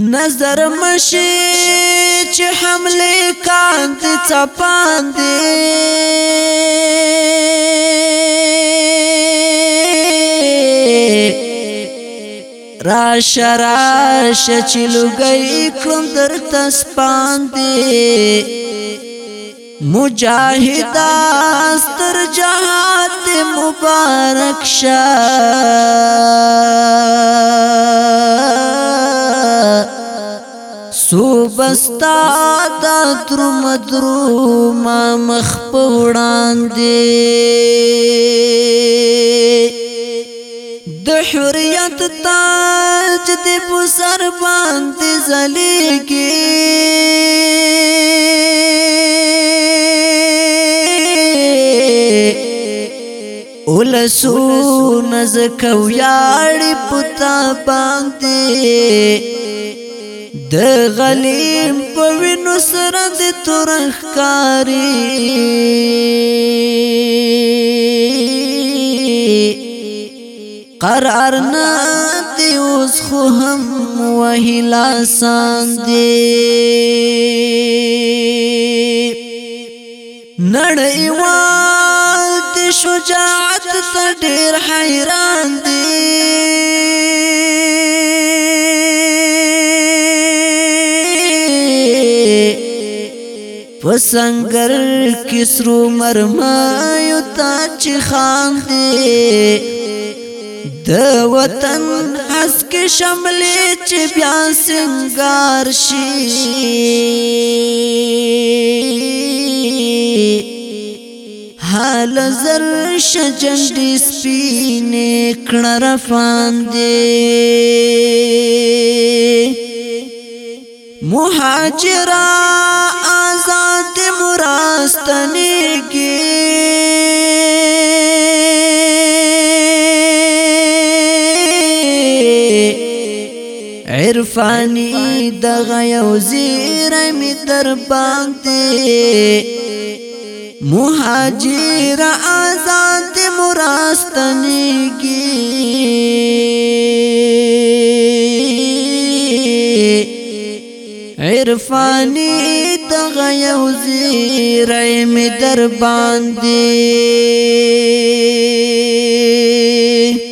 نظر مشي چې حمله کاند چپاند را شراش چې لګي کړم درته سپاندې مجاهد استر جهاد مبارک شه سو بستا د تر مدرو ما مخ پوړاندې د حریت تاج دې په سر باندې زلېږي ولسو نزکو یاړ پتا باندې د غلیم په وینو سره د تورخ کاری قرار نه دی اوس خو هم وهلا سان دی نړۍ وال د شجاعت ته ډیر حیران دی پسنګر کسرو مرمایو تا چې خان دی د وطن حس کې شملې چې بیا سنگار شي حال زر شجندې سپینې کړه رفان دی مهاجران آزاد ستنېږي عرفانی دغه یو زیره می در باندې مهاجر آزاد مراستنیږي عرفانی دغه یو زیری می در باندې